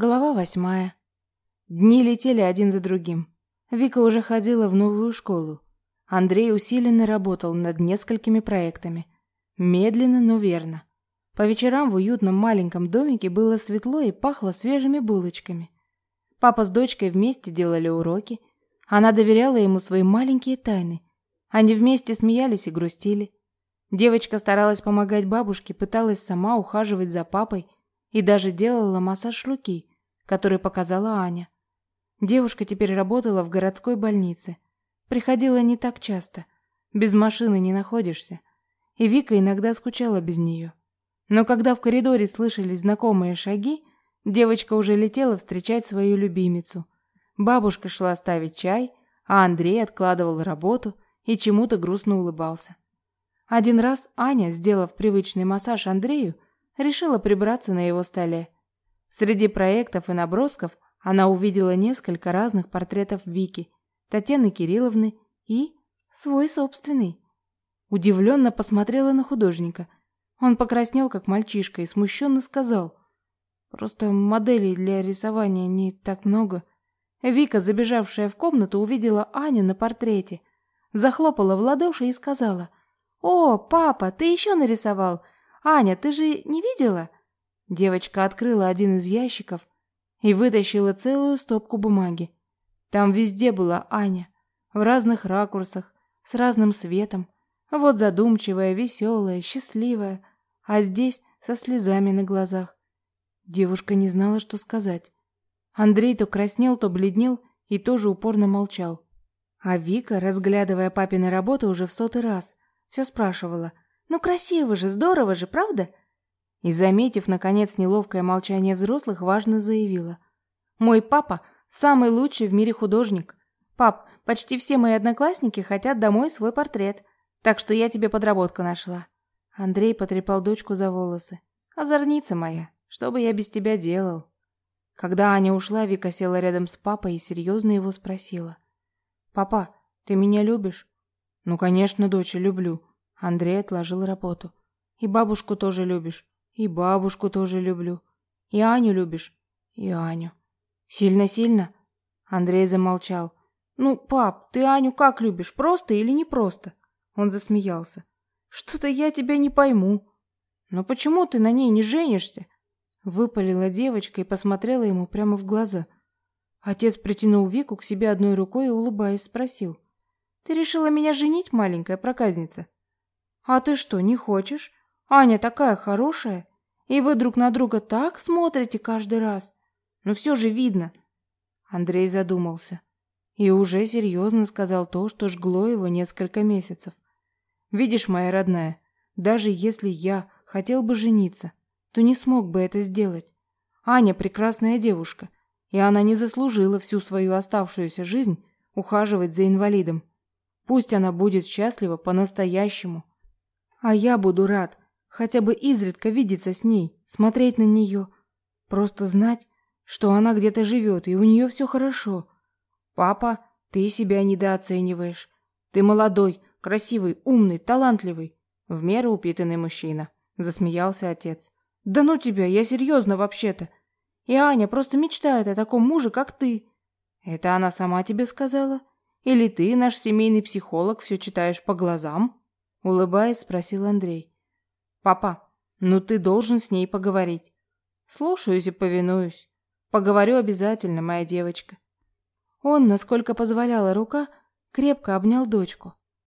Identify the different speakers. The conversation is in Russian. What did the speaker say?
Speaker 1: Глава восьмая. Дни летели один за другим. Вика уже ходила в новую школу. Андрей усиленно работал над несколькими проектами. Медленно, но верно. По вечерам в уютном маленьком домике было светло и пахло свежими булочками. Папа с дочкой вместе делали уроки. Она доверяла ему свои маленькие тайны. Они вместе смеялись и грустили. Девочка старалась помогать бабушке, пыталась сама ухаживать за папой – и даже делала массаж руки, который показала Аня. Девушка теперь работала в городской больнице. Приходила не так часто. Без машины не находишься. И Вика иногда скучала без нее. Но когда в коридоре слышались знакомые шаги, девочка уже летела встречать свою любимицу. Бабушка шла ставить чай, а Андрей откладывал работу и чему-то грустно улыбался. Один раз Аня, сделав привычный массаж Андрею, решила прибраться на его столе. Среди проектов и набросков она увидела несколько разных портретов Вики, Татьяны Кирилловны и свой собственный. Удивленно посмотрела на художника. Он покраснел, как мальчишка, и смущенно сказал. «Просто моделей для рисования не так много». Вика, забежавшая в комнату, увидела Аню на портрете. Захлопала в ладоши и сказала. «О, папа, ты еще нарисовал? Аня, ты же не видела? Девочка открыла один из ящиков и вытащила целую стопку бумаги. Там везде была Аня, в разных ракурсах, с разным светом. Вот задумчивая, веселая, счастливая, а здесь со слезами на глазах. Девушка не знала, что сказать. Андрей то краснел, то бледнел и тоже упорно молчал. А Вика, разглядывая папины работы уже в сотый раз, все спрашивала – ну красиво же, здорово же, правда? И заметив наконец неловкое молчание взрослых, важно заявила: "Мой папа самый лучший в мире художник. Пап, почти все мои одноклассники хотят домой свой портрет, так что я тебе подработку нашла". Андрей потрепал дочку за волосы. "Озорница моя, что бы я без тебя делал?" Когда Аня ушла, Вика села рядом с папой и серьезно его спросила: "Папа, ты меня любишь?" "Ну, конечно, дочь, люблю", Андрей отложил работу. И бабушку тоже любишь? И бабушку тоже люблю. И Аню любишь? И Аню. Сильно-сильно? Андрей замолчал. Ну, пап, ты Аню как любишь, просто или не просто? Он засмеялся. Что-то я тебя не пойму. Но почему ты на ней не женишься? Выпалила девочка и посмотрела ему прямо в глаза. Отец притянул Вику к себе одной рукой и улыбаясь спросил: "Ты решила меня женить, маленькая проказница?" А ты что, не хочешь? Аня такая хорошая, и вы друг на друга так смотрите каждый раз. Но все же видно. Андрей задумался и уже серьезно сказал то, что жгло его несколько месяцев. Видишь, моя родная, даже если я хотел бы жениться, то не смог бы это сделать. Аня прекрасная девушка, и она не заслужила всю свою оставшуюся жизнь ухаживать за инвалидом. Пусть она будет счастлива по-настоящему. А я буду рад хотя бы изредка видеться с ней, смотреть на нее, просто знать, что она где-то живет и у нее все хорошо. Папа, ты себя недооцениваешь. Ты молодой, красивый, умный, талантливый, в меру упитанный мужчина, засмеялся отец. Да ну тебя, я серьезно вообще-то. И Аня просто мечтает о таком муже, как ты. Это она сама тебе сказала? Или ты, наш семейный психолог, все читаешь по глазам? Улыбаясь, спросил Андрей. Папа, ну ты должен с ней поговорить. Слушаюсь и повинуюсь. Поговорю обязательно, моя девочка. Он, насколько позволяла рука, крепко обнял дочку.